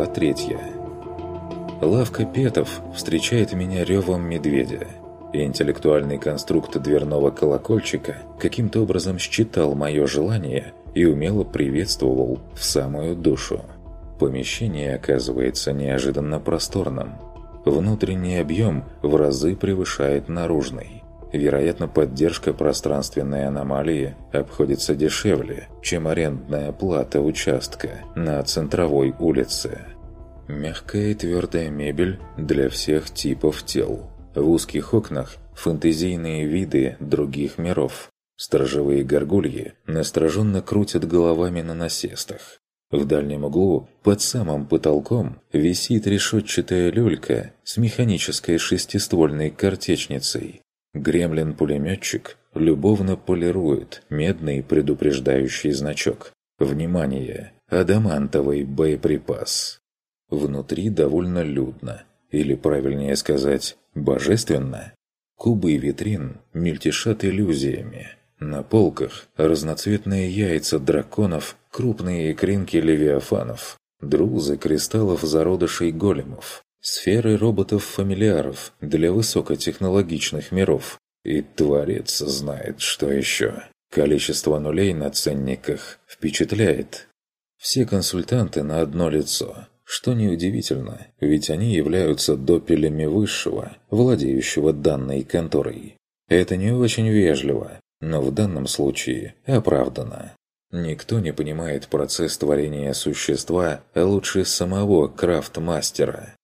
Глава третья. Лавка Петов встречает меня ревом медведя. Интеллектуальный конструкт дверного колокольчика каким-то образом считал мое желание и умело приветствовал в самую душу. Помещение оказывается неожиданно просторным. Внутренний объем в разы превышает наружный. Вероятно, поддержка пространственной аномалии обходится дешевле, чем арендная плата участка на центровой улице. Мягкая и твердая мебель для всех типов тел. В узких окнах фантазийные виды других миров. Сторожевые горгульи настороженно крутят головами на насестах. В дальнем углу, под самым потолком, висит решетчатая люлька с механической шестиствольной картечницей. Гремлин-пулеметчик любовно полирует медный предупреждающий значок. Внимание! Адамантовый боеприпас. Внутри довольно людно, или правильнее сказать, божественно. Кубы витрин мельтешат иллюзиями. На полках разноцветные яйца драконов, крупные икринки левиафанов, друзы кристаллов зародышей големов, сферы роботов-фамильяров для высокотехнологичных миров. И Творец знает, что еще. Количество нулей на ценниках впечатляет. Все консультанты на одно лицо. Что неудивительно, ведь они являются допелями высшего, владеющего данной конторой. Это не очень вежливо, но в данном случае оправдано. Никто не понимает процесс творения существа лучше самого крафт-мастера.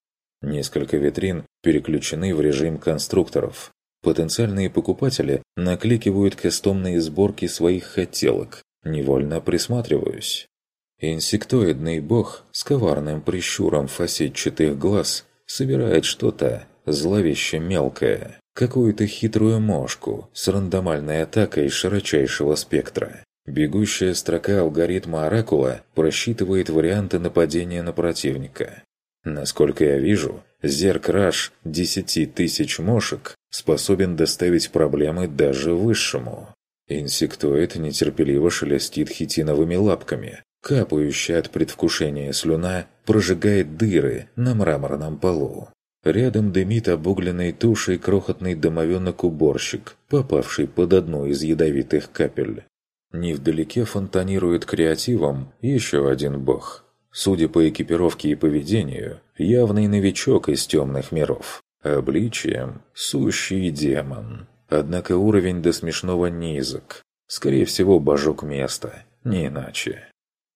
Несколько витрин переключены в режим конструкторов. Потенциальные покупатели накликивают кастомные сборки своих хотелок. Невольно присматриваюсь. Инсектоидный бог с коварным прищуром фасетчатых глаз собирает что-то зловеще мелкое, какую-то хитрую мошку с рандомальной атакой широчайшего спектра. Бегущая строка алгоритма Оракула просчитывает варианты нападения на противника. Насколько я вижу, Зеркраш 10 тысяч мошек способен доставить проблемы даже высшему. Инсектоид нетерпеливо шелестит хитиновыми лапками. Капающая от предвкушения слюна прожигает дыры на мраморном полу. Рядом дымит обугленной тушей крохотный домовенок-уборщик, попавший под одну из ядовитых капель. Невдалеке фонтанирует креативом еще один бог – Судя по экипировке и поведению, явный новичок из темных миров. Обличием – сущий демон. Однако уровень до смешного низок. Скорее всего, божок места, не иначе.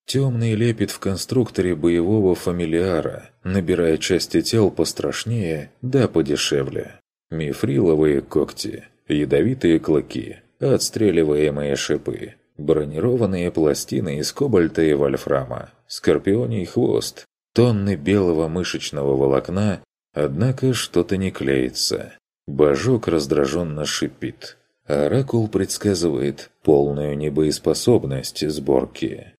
Темный лепит в конструкторе боевого фамилиара, набирая части тел пострашнее, да подешевле. Мифриловые когти, ядовитые клыки, отстреливаемые шипы, бронированные пластины из кобальта и вольфрама, скорпионий хвост, тонны белого мышечного волокна, однако что-то не клеится. Божок раздраженно шипит. Оракул предсказывает полную небоеспособность сборки.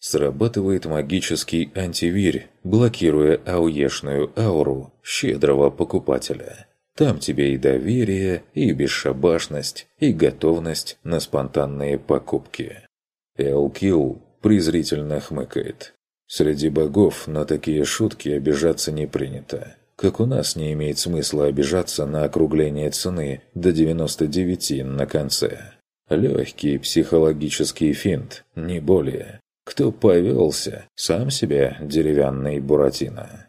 Срабатывает магический антивирь, блокируя ауешную ауру щедрого покупателя. Там тебе и доверие, и бесшабашность, и готовность на спонтанные покупки. Элкил презрительно хмыкает. Среди богов на такие шутки обижаться не принято. Как у нас не имеет смысла обижаться на округление цены до 99 на конце. Легкий психологический финт, не более. Кто повелся, сам себя деревянный Буратино.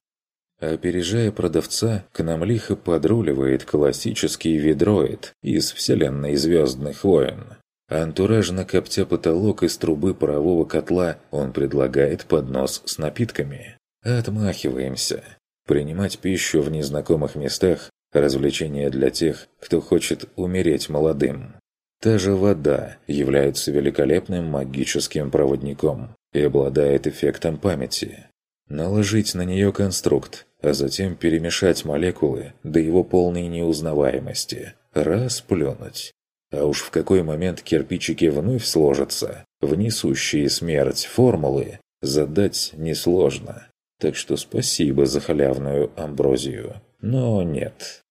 Опережая продавца, к нам лихо подруливает классический ведроид из вселенной «Звездных войн». Антуражно коптя потолок из трубы парового котла, он предлагает поднос с напитками. Отмахиваемся. Принимать пищу в незнакомых местах – развлечение для тех, кто хочет умереть молодым. Та же вода является великолепным магическим проводником и обладает эффектом памяти. Наложить на нее конструкт, а затем перемешать молекулы до его полной неузнаваемости. Раз плюнуть. А уж в какой момент кирпичики вновь сложатся, в смерть формулы, задать несложно. Так что спасибо за халявную амброзию. Но нет.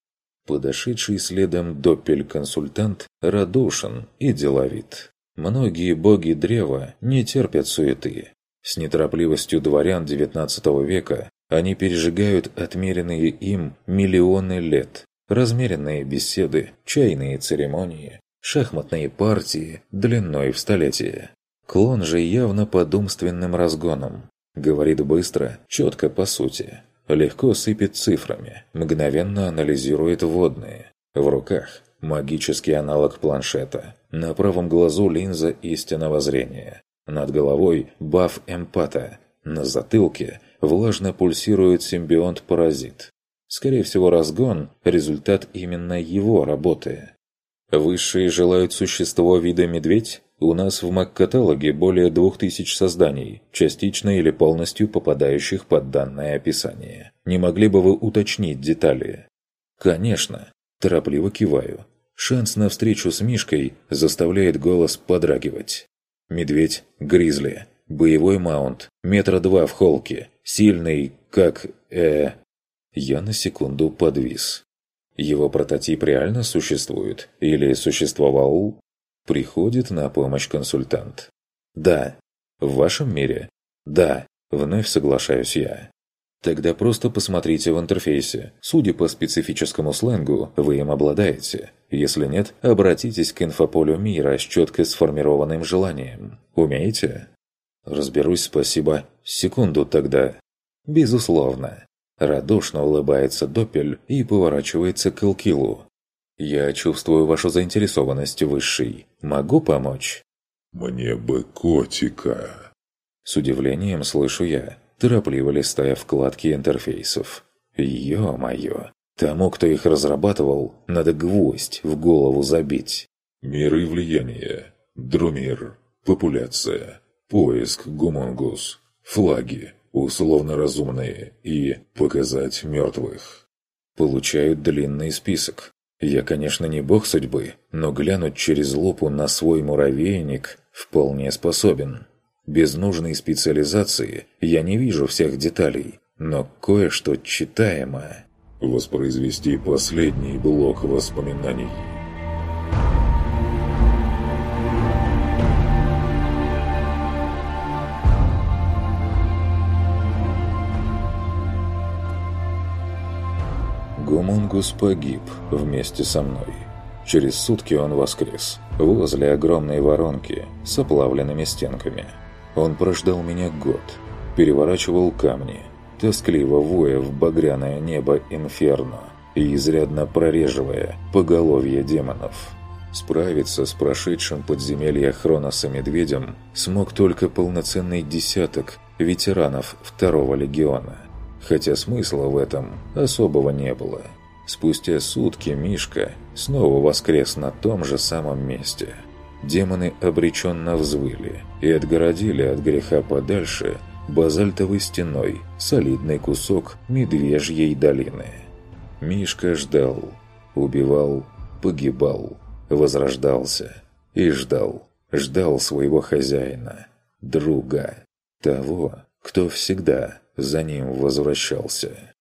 Подошедший следом доппель-консультант радушен и деловит. Многие боги древа не терпят суеты. С неторопливостью дворян XIX века Они пережигают отмеренные им миллионы лет. Размеренные беседы, чайные церемонии, шахматные партии длиной в столетие. Клон же явно под умственным разгоном. Говорит быстро, четко по сути. Легко сыпет цифрами, мгновенно анализирует водные. В руках магический аналог планшета. На правом глазу линза истинного зрения. Над головой баф эмпата. На затылке влажно пульсирует симбионт-паразит. Скорее всего, разгон – результат именно его работы. Высшие желают существо вида медведь? У нас в МАК-каталоге более двух тысяч созданий, частично или полностью попадающих под данное описание. Не могли бы вы уточнить детали? Конечно. Торопливо киваю. Шанс на встречу с Мишкой заставляет голос подрагивать. Медведь, гризли, боевой маунт, метра два в холке, сильный, как... э... Я на секунду подвис. Его прототип реально существует? Или существовал? Приходит на помощь консультант. Да. В вашем мире? Да. Вновь соглашаюсь я. Тогда просто посмотрите в интерфейсе. Судя по специфическому сленгу, вы им обладаете. Если нет, обратитесь к инфополю мира с четко сформированным желанием. Умеете? Разберусь, спасибо. Секунду тогда. Безусловно. Радушно улыбается Доппель и поворачивается к Элкилу. «Я чувствую вашу заинтересованность, Высший. Могу помочь?» «Мне бы котика!» С удивлением слышу я, торопливо листая вкладки интерфейсов. «Ё-моё! Тому, кто их разрабатывал, надо гвоздь в голову забить!» «Миры влияния. Друмир. Популяция. Поиск гумонгус. Флаги условно разумные и показать мертвых. Получают длинный список. Я, конечно, не бог судьбы, но глянуть через лупу на свой муравейник вполне способен. Без нужной специализации я не вижу всех деталей, но кое-что читаемо. Воспроизвести последний блок воспоминаний. Гумунгус погиб вместе со мной. Через сутки он воскрес, возле огромной воронки с оплавленными стенками. Он прождал меня год, переворачивал камни, тоскливо воя в багряное небо инферно и изрядно прореживая поголовье демонов. Справиться с прошедшим подземелья Хроноса Медведем смог только полноценный десяток ветеранов Второго Легиона – хотя смысла в этом особого не было. Спустя сутки Мишка снова воскрес на том же самом месте. Демоны обреченно взвыли и отгородили от греха подальше базальтовой стеной солидный кусок Медвежьей долины. Мишка ждал, убивал, погибал, возрождался и ждал, ждал своего хозяина, друга, того, кто всегда за ним возвращался.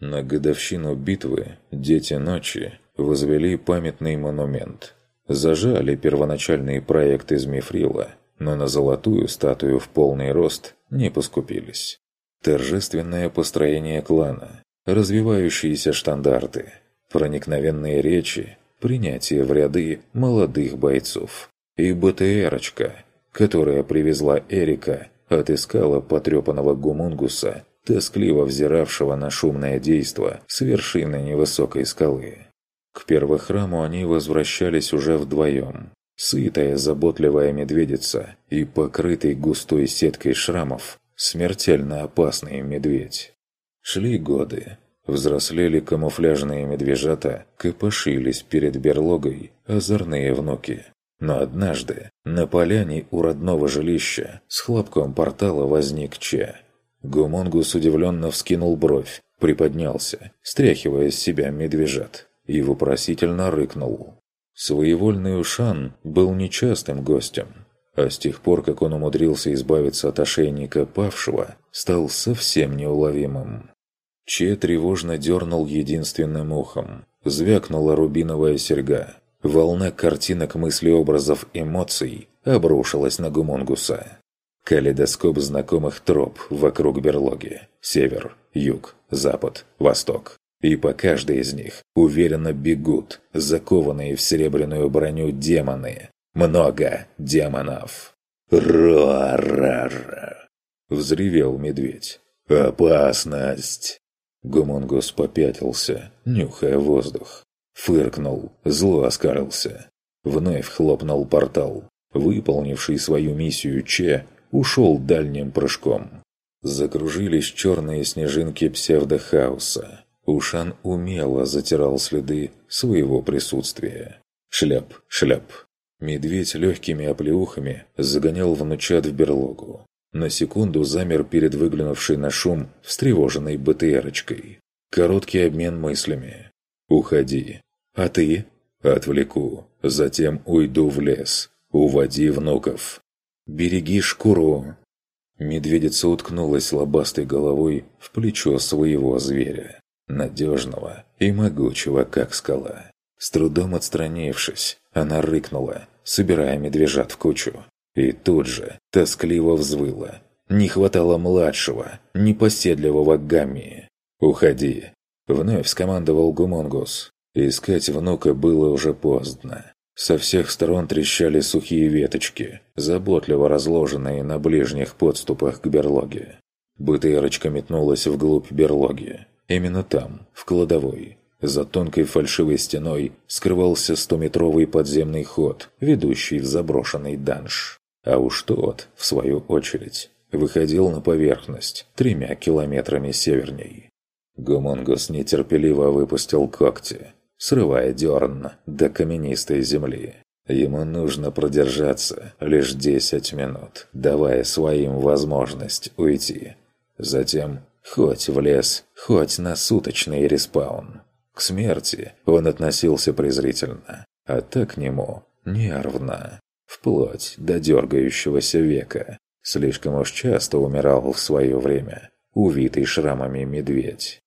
На годовщину битвы «Дети ночи» возвели памятный монумент. Зажали первоначальный проект из мифрила, но на золотую статую в полный рост не поскупились. Торжественное построение клана, развивающиеся штандарты, проникновенные речи, принятие в ряды молодых бойцов и БТРочка, которая привезла Эрика отыскала потрепанного гумунгуса, тоскливо взиравшего на шумное действо с вершины невысокой скалы. К первохраму они возвращались уже вдвоем. Сытая, заботливая медведица и покрытый густой сеткой шрамов смертельно опасный медведь. Шли годы. Взрослели камуфляжные медвежата, копошились перед берлогой озорные внуки. Но однажды на поляне у родного жилища с хлопком портала возник Че. Гумонгус удивленно вскинул бровь, приподнялся, стряхивая с себя медвежат, и вопросительно рыкнул. Своевольный Ушан был нечастым гостем, а с тех пор, как он умудрился избавиться от ошейника павшего, стал совсем неуловимым. Че тревожно дернул единственным ухом. Звякнула рубиновая серьга. Волна картинок, мыслеобразов, эмоций обрушилась на Гумонгуса. Калейдоскоп знакомых троп вокруг берлоги. Север, юг, запад, восток. И по каждой из них уверенно бегут закованные в серебряную броню демоны. Много демонов. «Ра-ра-ра!» — взревел медведь. «Опасность!» Гумунгус попятился, нюхая воздух. Фыркнул, зло оскалился. Вновь хлопнул портал. Выполнивший свою миссию Че ушел дальним прыжком. Закружились черные снежинки псевдохаоса. Ушан умело затирал следы своего присутствия. Шляп, шляп. Медведь легкими оплеухами загонял внучат в берлогу. На секунду замер перед выглянувшей на шум встревоженной БТРочкой. Короткий обмен мыслями. «Уходи». «А ты?» «Отвлеку. Затем уйду в лес. Уводи внуков». «Береги шкуру!» Медведица уткнулась лобастой головой в плечо своего зверя, надежного и могучего, как скала. С трудом отстранившись, она рыкнула, собирая медвежат в кучу. И тут же тоскливо взвыла. Не хватало младшего, непоседливого Гамми. «Уходи!» — вновь скомандовал Гумонгус. Искать внука было уже поздно. Со всех сторон трещали сухие веточки, заботливо разложенные на ближних подступах к берлоге. БТРочка метнулась вглубь берлоги. Именно там, в кладовой, за тонкой фальшивой стеной скрывался стометровый подземный ход, ведущий в заброшенный данж. А уж тот, в свою очередь, выходил на поверхность тремя километрами северней. Гомонгус нетерпеливо выпустил когти, срывая дерн до каменистой земли. Ему нужно продержаться лишь 10 минут, давая своим возможность уйти. Затем хоть в лес, хоть на суточный респаун. К смерти он относился презрительно, а так к нему нервно, вплоть до дергающегося века. Слишком уж часто умирал в свое время, увитый шрамами медведь.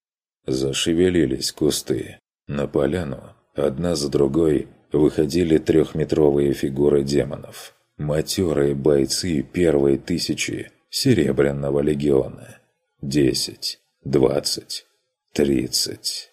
Зашевелились кусты, на поляну, одна за другой, выходили трехметровые фигуры демонов. Матерые бойцы первой тысячи Серебряного легиона. Десять, двадцать, тридцать.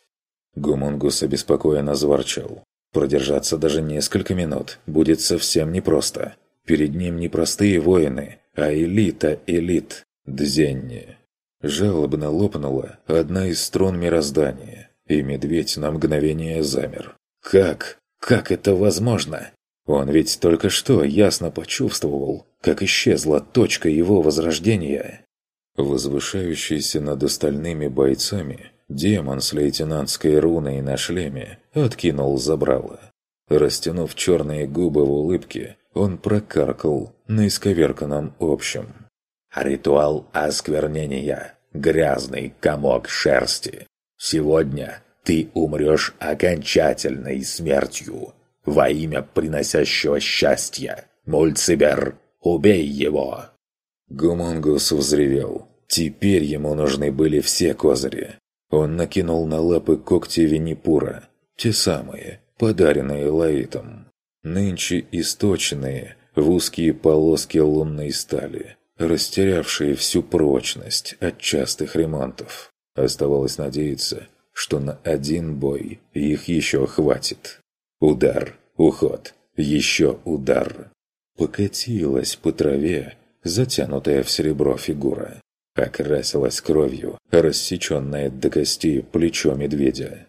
Гумунгус обеспокоенно заворчал. Продержаться даже несколько минут будет совсем непросто. Перед ним не простые воины, а элита элит. Дзенни. Жалобно лопнула одна из струн мироздания и медведь на мгновение замер. «Как? Как это возможно?» Он ведь только что ясно почувствовал, как исчезла точка его возрождения. Возвышающийся над остальными бойцами, демон с лейтенантской руной на шлеме откинул забрало. Растянув черные губы в улыбке, он прокаркал на исковерканном общем. «Ритуал осквернения. Грязный комок шерсти. Сегодня ты умрешь окончательной смертью во имя приносящего счастья. Мульцибер, убей его!» Гумонгус взревел. Теперь ему нужны были все козыри. Он накинул на лапы когти Виннипура, те самые, подаренные Лаитом. Нынче источенные в узкие полоски лунной стали, растерявшие всю прочность от частых ремонтов. Оставалось надеяться, что на один бой их еще хватит. Удар, уход, еще удар. Покатилась по траве, затянутая в серебро фигура. Окрасилась кровью, рассеченное до костей плечо медведя.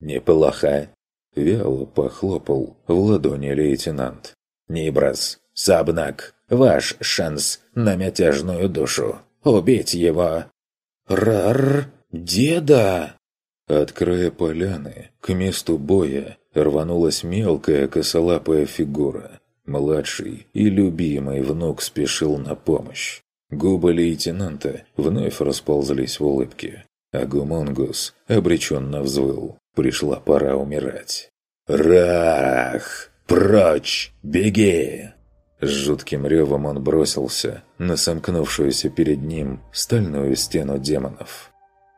«Неплохо!» – вяло похлопал в ладони лейтенант. «Нибрас, Сабнак, ваш шанс на мятежную душу. Убить его!» «Рар!» «Деда!» От края поляны к месту боя рванулась мелкая косолапая фигура. Младший и любимый внук спешил на помощь. Губы лейтенанта вновь расползлись в улыбке, а Гумонгус обреченно взвыл. Пришла пора умирать. «Рах! Прочь! Беги!» С жутким ревом он бросился на сомкнувшуюся перед ним стальную стену демонов.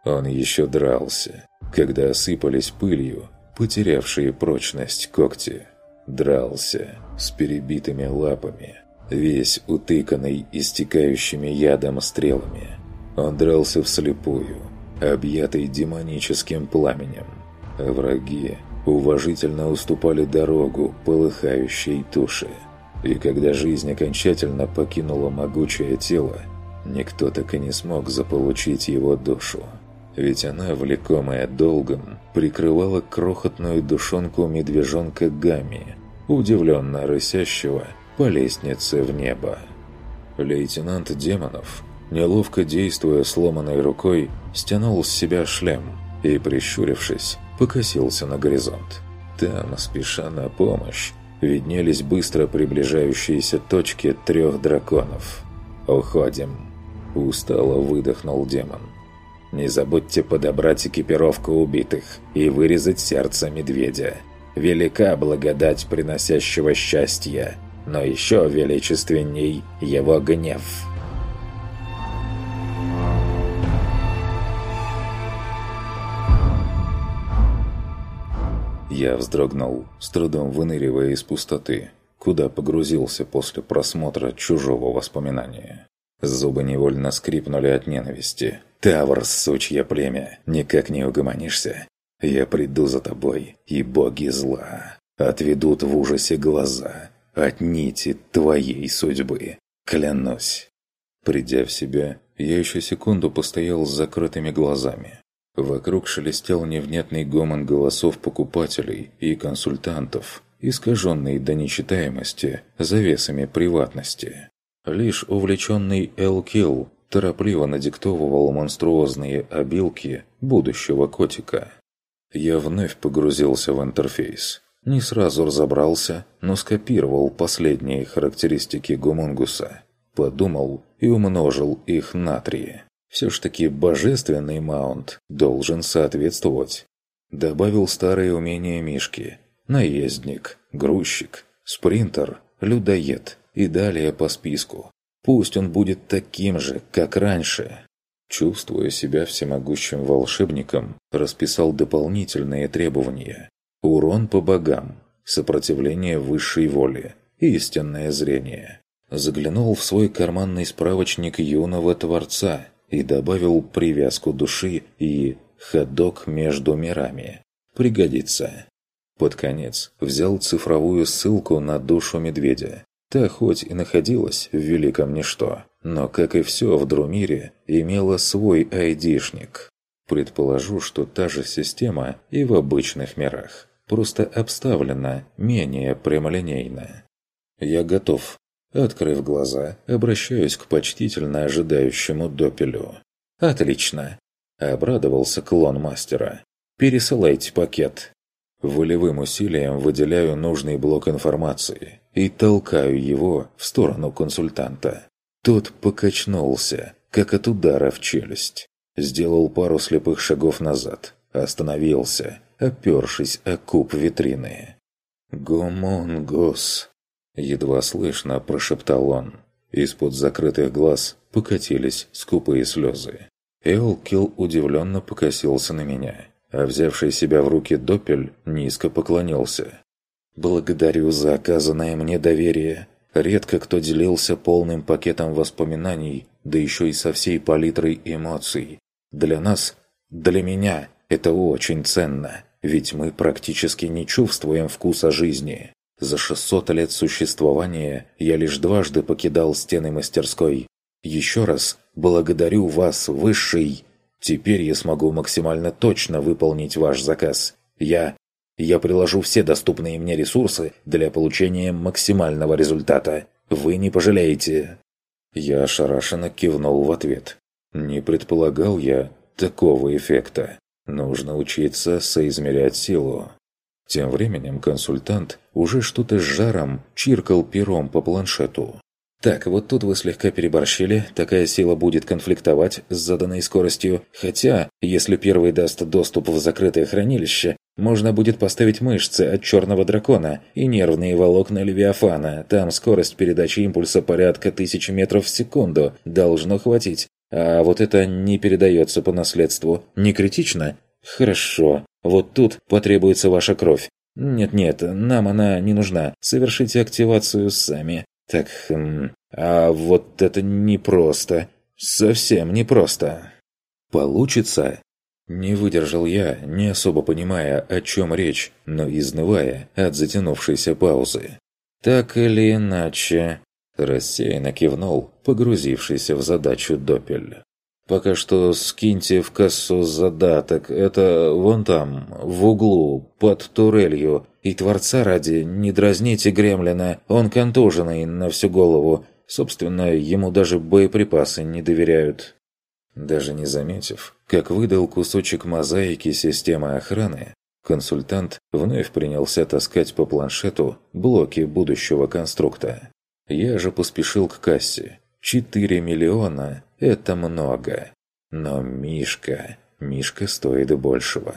Он еще дрался, когда осыпались пылью, потерявшие прочность когти. Дрался с перебитыми лапами, весь утыканный истекающими ядом стрелами. Он дрался вслепую, объятый демоническим пламенем. Враги уважительно уступали дорогу полыхающей туши. И когда жизнь окончательно покинула могучее тело, никто так и не смог заполучить его душу. Ведь она, влекомая долгом, прикрывала крохотную душонку медвежонка Гами, удивленно рысящего по лестнице в небо. Лейтенант Демонов, неловко действуя сломанной рукой, стянул с себя шлем и, прищурившись, покосился на горизонт. Там, спеша на помощь, виднелись быстро приближающиеся точки трех драконов. «Уходим!» – устало выдохнул демон. «Не забудьте подобрать экипировку убитых и вырезать сердце медведя. Велика благодать приносящего счастья, но еще величественней его гнев». Я вздрогнул, с трудом выныривая из пустоты, куда погрузился после просмотра чужого воспоминания. Зубы невольно скрипнули от ненависти. «Тавр, сучье племя, никак не угомонишься. Я приду за тобой, и боги зла отведут в ужасе глаза от нити твоей судьбы. Клянусь». Придя в себя, я еще секунду постоял с закрытыми глазами, Вокруг шелестел невнятный гомон голосов покупателей и консультантов, искаженный до нечитаемости завесами приватности. Лишь увлеченный Эл-Килл торопливо надиктовывал монструозные обилки будущего котика. Я вновь погрузился в интерфейс. Не сразу разобрался, но скопировал последние характеристики гомунгуса. Подумал и умножил их на три. Все ж таки божественный маунт должен соответствовать. Добавил старые умения Мишки. Наездник, грузчик, спринтер, людоед и далее по списку. Пусть он будет таким же, как раньше. Чувствуя себя всемогущим волшебником, расписал дополнительные требования. Урон по богам, сопротивление высшей воли, истинное зрение. Заглянул в свой карманный справочник юного Творца – и добавил привязку души и ходок между мирами. Пригодится. Под конец взял цифровую ссылку на душу медведя. Та хоть и находилась в великом ничто, но, как и все в Друмире, имела свой айдишник. Предположу, что та же система и в обычных мирах, просто обставлена менее прямолинейно. Я готов. Открыв глаза, обращаюсь к почтительно ожидающему допелю. «Отлично!» – обрадовался клон мастера. «Пересылайте пакет». Волевым усилием выделяю нужный блок информации и толкаю его в сторону консультанта. Тот покачнулся, как от удара в челюсть. Сделал пару слепых шагов назад. Остановился, опершись о куб витрины. «Гомонгос!» Едва слышно прошептал он. Из-под закрытых глаз покатились скупые слезы. Элкил удивленно покосился на меня, а взявший себя в руки Доппель низко поклонился. «Благодарю за оказанное мне доверие. Редко кто делился полным пакетом воспоминаний, да еще и со всей палитрой эмоций. Для нас, для меня, это очень ценно, ведь мы практически не чувствуем вкуса жизни. За 600 лет существования я лишь дважды покидал стены мастерской. Еще раз благодарю вас, Высший. Теперь я смогу максимально точно выполнить ваш заказ. Я... Я приложу все доступные мне ресурсы для получения максимального результата. Вы не пожалеете. Я ошарашенно кивнул в ответ. Не предполагал я такого эффекта. Нужно учиться соизмерять силу. Тем временем консультант уже что-то с жаром чиркал пером по планшету. Так, вот тут вы слегка переборщили, такая сила будет конфликтовать с заданной скоростью, хотя, если первый даст доступ в закрытое хранилище, можно будет поставить мышцы от черного дракона и нервные волокна Левиафана, там скорость передачи импульса порядка тысячи метров в секунду, должно хватить. А вот это не передается по наследству. Не критично? Хорошо. Вот тут потребуется ваша кровь. Нет-нет, нам она не нужна. Совершите активацию сами. Так, хм, а вот это непросто. Совсем непросто. Получится? Не выдержал я, не особо понимая, о чем речь, но изнывая от затянувшейся паузы. Так или иначе, рассеянно кивнул, погрузившийся в задачу Допель. Пока что скиньте в кассу задаток. Это вон там, в углу, под турелью. И Творца ради, не дразните Гремлина, он контуженный на всю голову. Собственно, ему даже боеприпасы не доверяют. Даже не заметив, как выдал кусочек мозаики системы охраны, консультант вновь принялся таскать по планшету блоки будущего конструкта. Я же поспешил к кассе. 4 миллиона – это много. Но Мишка, Мишка стоит большего.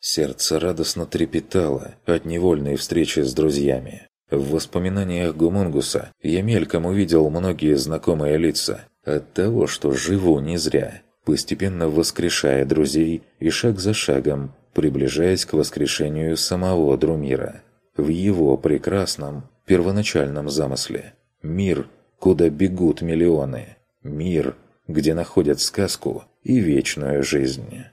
Сердце радостно трепетало от невольной встречи с друзьями. В воспоминаниях Гумунгуса я мельком увидел многие знакомые лица. От того, что живу не зря, постепенно воскрешая друзей и шаг за шагом, приближаясь к воскрешению самого Друмира. В его прекрасном, первоначальном замысле. Мир – куда бегут миллионы. Мир, где находят сказку и вечную жизнь.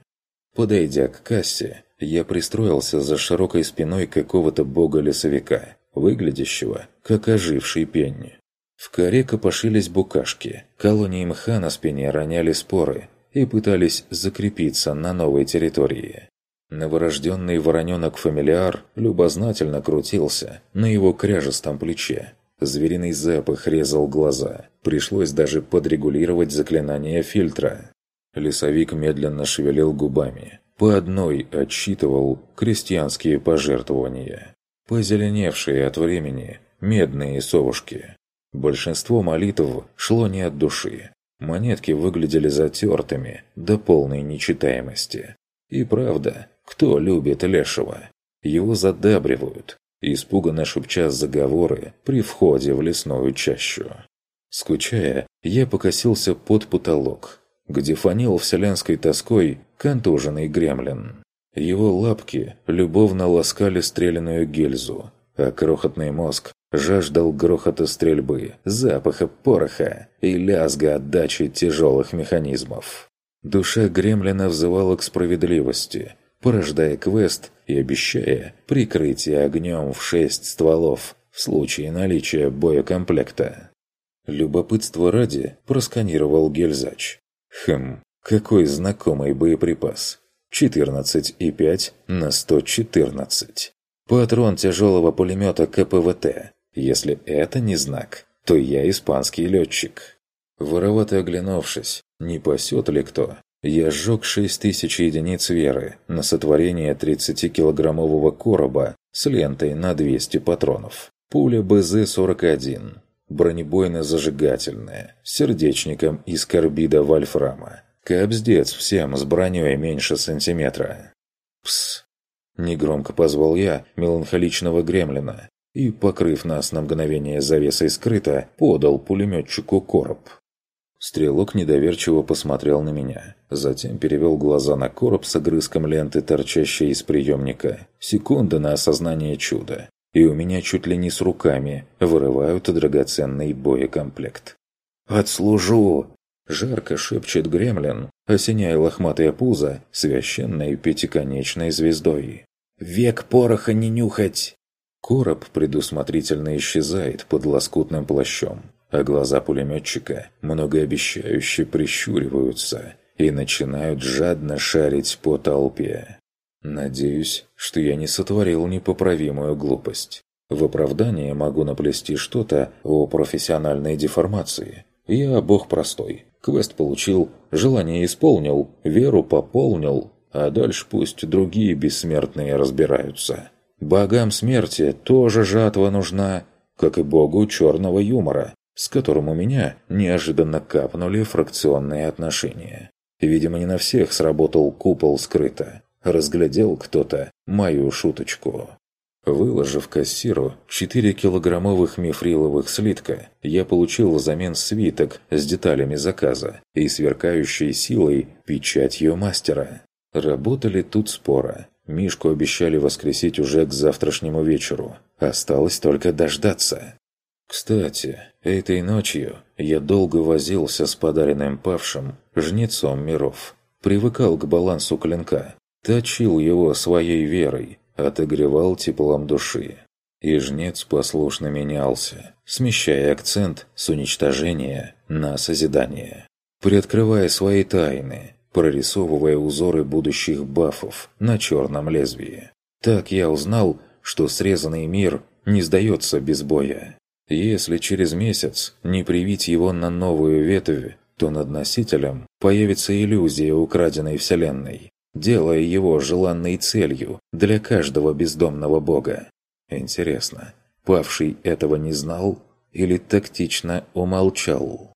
Подойдя к кассе, я пристроился за широкой спиной какого-то бога-лесовика, выглядящего, как оживший пень. В коре копошились букашки, колонии мха на спине роняли споры и пытались закрепиться на новой территории. Новорожденный вороненок-фамилиар любознательно крутился на его кряжестом плече, Звериный запах резал глаза. Пришлось даже подрегулировать заклинание фильтра. Лесовик медленно шевелил губами. По одной отсчитывал крестьянские пожертвования. Позеленевшие от времени медные совушки. Большинство молитв шло не от души. Монетки выглядели затертыми до полной нечитаемости. И правда, кто любит лешего? Его задабривают, испуганно шепча заговоры при входе в лесную чащу. Скучая, я покосился под потолок, где фанил вселенской тоской контуженный гремлин. Его лапки любовно ласкали стреляную гильзу, а крохотный мозг жаждал грохота стрельбы, запаха пороха и лязга отдачи тяжелых механизмов. Душа гремлина взывала к справедливости, порождая квест и обещая прикрытие огнем в шесть стволов в случае наличия боекомплекта. Любопытство ради просканировал гельзач. Хм, какой знакомый боеприпас. 14,5 на 114. Патрон тяжелого пулемета КПВТ. Если это не знак, то я испанский летчик. Воровато оглянувшись, не пасет ли кто, я сжег 6000 единиц веры на сотворение 30-килограммового короба с лентой на 200 патронов. Пуля БЗ-41, бронебойно-зажигательная, с сердечником из карбида вольфрама. Кобздец всем с броней меньше сантиметра. Пс. Негромко позвал я меланхоличного гремлина и, покрыв нас на мгновение завесой скрыто, подал пулеметчику короб. Стрелок недоверчиво посмотрел на меня. Затем перевел глаза на короб с огрызком ленты, торчащей из приемника. Секунда на осознание чуда. И у меня чуть ли не с руками вырывают драгоценный боекомплект. «Отслужу!» Жарко шепчет гремлин, осеняя лохматое пузо священной пятиконечной звездой. «Век пороха не нюхать!» Короб предусмотрительно исчезает под лоскутным плащом а глаза пулеметчика многообещающе прищуриваются и начинают жадно шарить по толпе. Надеюсь, что я не сотворил непоправимую глупость. В оправдание могу наплести что-то о профессиональной деформации. Я бог простой. Квест получил, желание исполнил, веру пополнил, а дальше пусть другие бессмертные разбираются. Богам смерти тоже жатва нужна, как и богу черного юмора, с которым у меня неожиданно капнули фракционные отношения. Видимо, не на всех сработал купол скрыто. Разглядел кто-то мою шуточку. Выложив кассиру 4 килограммовых мифриловых слитка, я получил взамен свиток с деталями заказа и сверкающей силой печатью мастера. Работали тут спора. Мишку обещали воскресить уже к завтрашнему вечеру. Осталось только дождаться. Кстати, этой ночью я долго возился с подаренным павшим жнецом миров. Привыкал к балансу клинка, точил его своей верой, отогревал теплом души. И жнец послушно менялся, смещая акцент с уничтожения на созидание. Приоткрывая свои тайны, прорисовывая узоры будущих бафов на черном лезвии. Так я узнал, что срезанный мир не сдается без боя. Если через месяц не привить его на новую ветвь, то над носителем появится иллюзия украденной вселенной, делая его желанной целью для каждого бездомного бога. Интересно, павший этого не знал или тактично умолчал?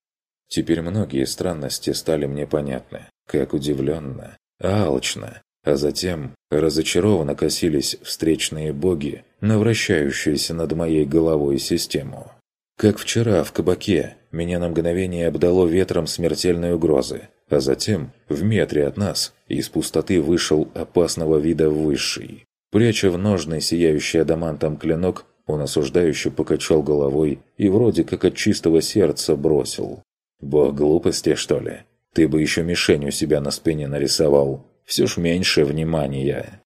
Теперь многие странности стали мне понятны, как удивленно, алчно, а затем разочарованно косились встречные боги на вращающуюся над моей головой систему. Как вчера в кабаке меня на мгновение обдало ветром смертельной угрозы, а затем в метре от нас из пустоты вышел опасного вида высший. Пряча в ножны сияющий адамантом клинок, он осуждающе покачал головой и вроде как от чистого сердца бросил. «Бог глупости, что ли? Ты бы еще мишень у себя на спине нарисовал. Все ж меньше внимания».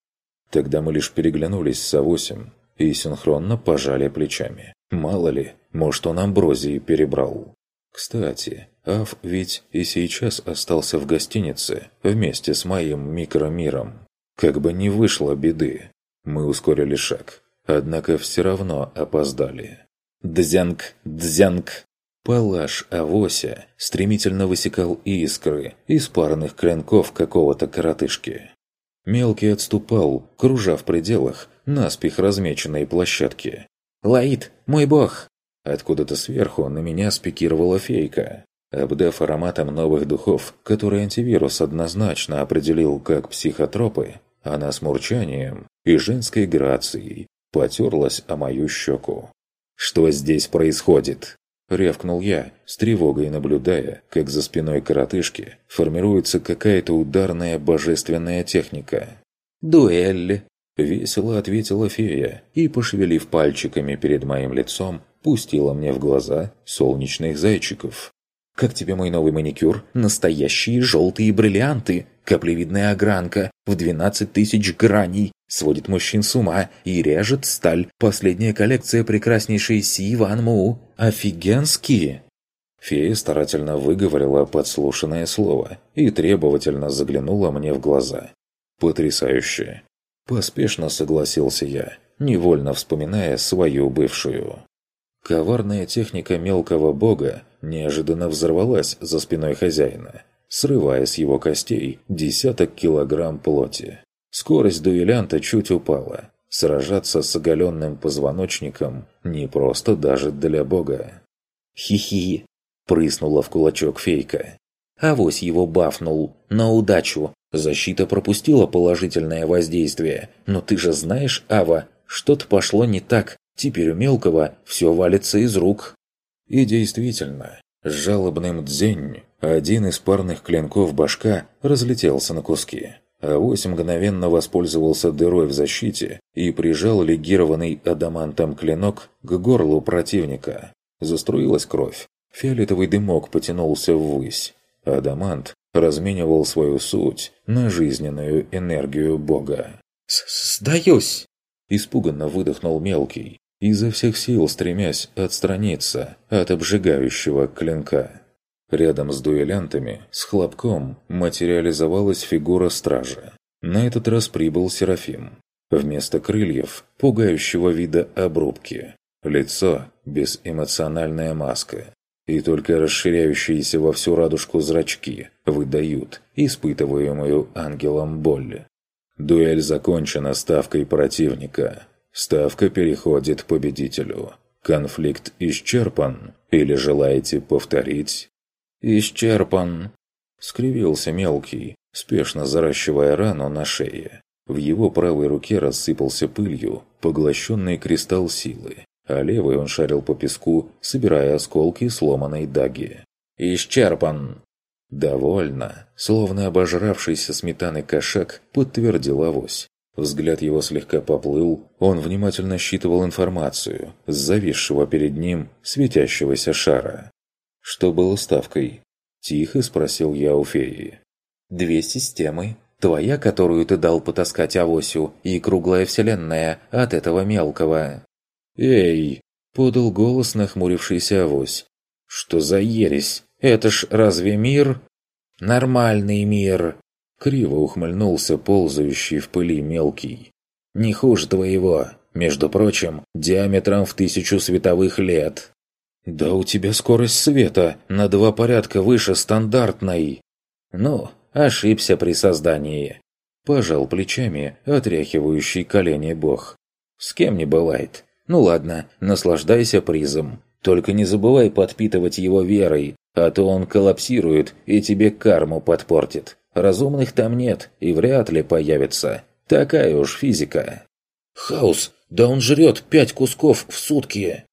Тогда мы лишь переглянулись с Авосем и синхронно пожали плечами. Мало ли, может он амброзии перебрал. Кстати, Ав ведь и сейчас остался в гостинице вместе с моим микромиром. Как бы не вышло беды. Мы ускорили шаг, однако все равно опоздали. Дзянг, дзянг. Палаш Авося стремительно высекал искры из парных клинков какого-то коротышки. Мелкий отступал, кружа в пределах наспех размеченной площадки. «Лаид, мой бог!» Откуда-то сверху на меня спикировала фейка. Обдав ароматом новых духов, которые антивирус однозначно определил как психотропы, она с мурчанием и женской грацией потерлась о мою щеку. «Что здесь происходит?» Рявкнул я, с тревогой наблюдая, как за спиной коротышки формируется какая-то ударная божественная техника. «Дуэль!» – весело ответила фея и, пошевелив пальчиками перед моим лицом, пустила мне в глаза солнечных зайчиков. «Как тебе мой новый маникюр? Настоящие желтые бриллианты! Каплевидная огранка в 12 тысяч граней! Сводит мужчин с ума и режет сталь. Последняя коллекция прекраснейшей Си Ван Му. Офигенские!» Фея старательно выговорила подслушанное слово и требовательно заглянула мне в глаза. «Потрясающе!» Поспешно согласился я, невольно вспоминая свою бывшую. Коварная техника мелкого бога неожиданно взорвалась за спиной хозяина, срывая с его костей десяток килограмм плоти. Скорость дуэлянта чуть упала. Сражаться с оголенным позвоночником не просто даже для бога. «Хи-хи!» – прыснула в кулачок фейка. Авось его бафнул. На удачу. Защита пропустила положительное воздействие. Но ты же знаешь, Ава, что-то пошло не так. Теперь у мелкого все валится из рук. И действительно, с жалобным дзень один из парных клинков башка разлетелся на куски. А вось мгновенно воспользовался дырой в защите и прижал легированный адамантом клинок к горлу противника. Заструилась кровь. Фиолетовый дымок потянулся ввысь. Адамант разменивал свою суть на жизненную энергию бога. «Сдаюсь!» Испуганно выдохнул мелкий, изо всех сил стремясь отстраниться от обжигающего клинка. Рядом с дуэлянтами с хлопком материализовалась фигура стража. На этот раз прибыл Серафим. Вместо крыльев – пугающего вида обрубки. Лицо – безэмоциональная маска. И только расширяющиеся во всю радужку зрачки выдают испытываемую ангелом боль. Дуэль закончена ставкой противника. Ставка переходит победителю. Конфликт исчерпан? Или желаете повторить? «Исчерпан!» — скривился мелкий, спешно заращивая рану на шее. В его правой руке рассыпался пылью поглощенный кристалл силы, а левой он шарил по песку, собирая осколки сломанной даги. «Исчерпан!» «Довольно!» Словно обожравшийся сметаны кошак подтвердил авось. Взгляд его слегка поплыл, он внимательно считывал информацию с зависшего перед ним светящегося шара. «Что было ставкой?» – тихо спросил я у феи. «Две системы. Твоя, которую ты дал потаскать Авосю, и круглая вселенная от этого мелкого». «Эй!» – подал голос нахмурившийся Авось. «Что за ересь? Это ж разве мир?» «Нормальный мир!» Криво ухмыльнулся ползающий в пыли мелкий. «Не хуже твоего, между прочим, диаметром в тысячу световых лет». «Да у тебя скорость света на два порядка выше стандартной». «Ну, ошибся при создании». Пожал плечами отряхивающий колени бог. «С кем не бывает. Ну ладно, наслаждайся призом. Только не забывай подпитывать его верой, а то он коллапсирует и тебе карму подпортит. Разумных там нет и вряд ли появится. Такая уж физика. Хаус, да он жрет пять кусков в сутки.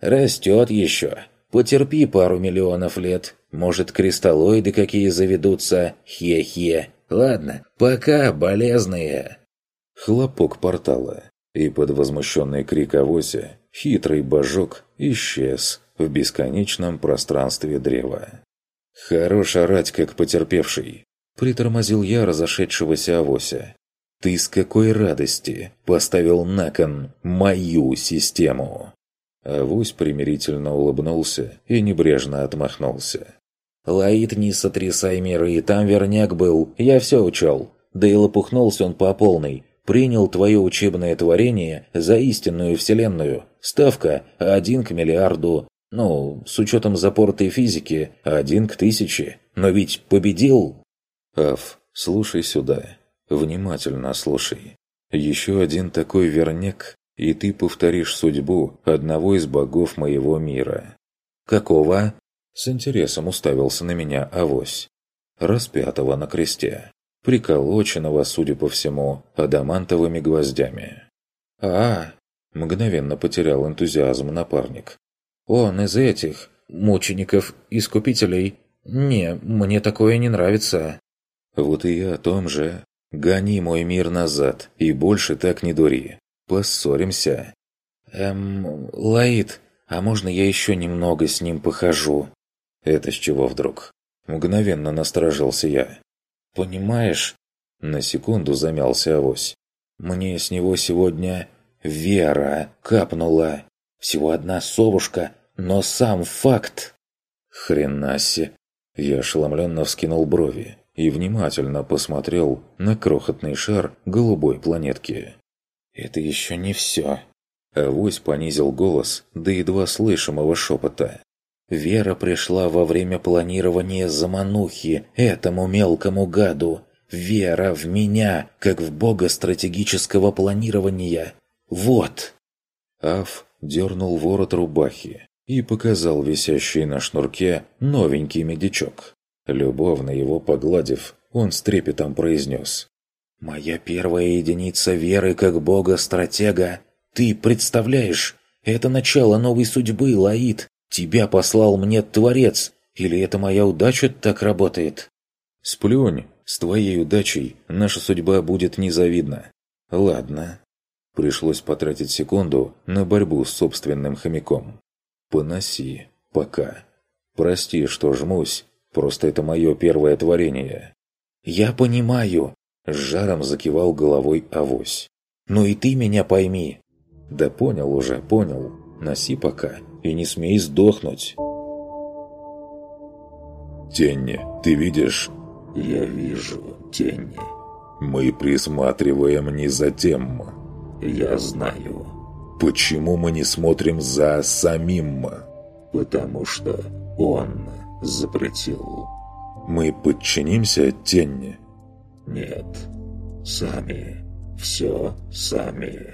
Растет еще. Потерпи пару миллионов лет. Может, кристаллоиды какие заведутся. Хе-хе. Ладно, пока, болезные. Хлопок портала. И под возмущенный крик Авося хитрый божок исчез в бесконечном пространстве древа. Хорош орать, как потерпевший. Притормозил я разошедшегося авося. «Ты с какой радости поставил на кон мою систему?» Авось примирительно улыбнулся и небрежно отмахнулся. «Лаид, не сотрясай миры, там верняк был, я все учел. Да и лопухнулся он по полной. Принял твое учебное творение за истинную вселенную. Ставка один к миллиарду. Ну, с учетом запортой физики, один к тысяче. Но ведь победил!» Аф, слушай сюда. Внимательно слушай. Еще один такой верняк, и ты повторишь судьбу одного из богов моего мира. Какого? С интересом уставился на меня авось. Распятого на кресте. Приколоченного, судя по всему, адамантовыми гвоздями. а, Мгновенно потерял энтузиазм напарник. «Он из этих, мучеников-искупителей. Не, мне такое не нравится». Вот и я о том же. Гони мой мир назад, и больше так не дури. Поссоримся. Эм, Лаид, а можно я еще немного с ним похожу? Это с чего вдруг? Мгновенно насторожился я. Понимаешь? На секунду замялся авось. Мне с него сегодня вера капнула. Всего одна совушка, но сам факт. Хренаси. Я ошеломленно вскинул брови и внимательно посмотрел на крохотный шар голубой планетки. «Это еще не все!» Авось понизил голос до едва слышимого шепота. «Вера пришла во время планирования заманухи этому мелкому гаду. Вера в меня, как в бога стратегического планирования. Вот!» Аф дернул ворот рубахи и показал висящий на шнурке новенький медичок. Любовно его погладив, он с трепетом произнес. «Моя первая единица веры как бога-стратега. Ты представляешь, это начало новой судьбы, Лаид. Тебя послал мне Творец. Или это моя удача так работает?» «Сплюнь, с твоей удачей наша судьба будет незавидна. Ладно». Пришлось потратить секунду на борьбу с собственным хомяком. «Поноси, пока. Прости, что жмусь, Просто это мое первое творение». «Я понимаю», – с жаром закивал головой авось. «Ну и ты меня пойми». «Да понял уже, понял. Носи пока и не смей сдохнуть». «Тень, ты видишь?» «Я вижу тень». «Мы присматриваем не за тем». «Я знаю». «Почему мы не смотрим за самим?» «Потому что он запретил. Мы подчинимся Тенне? Нет. Сами. Все сами.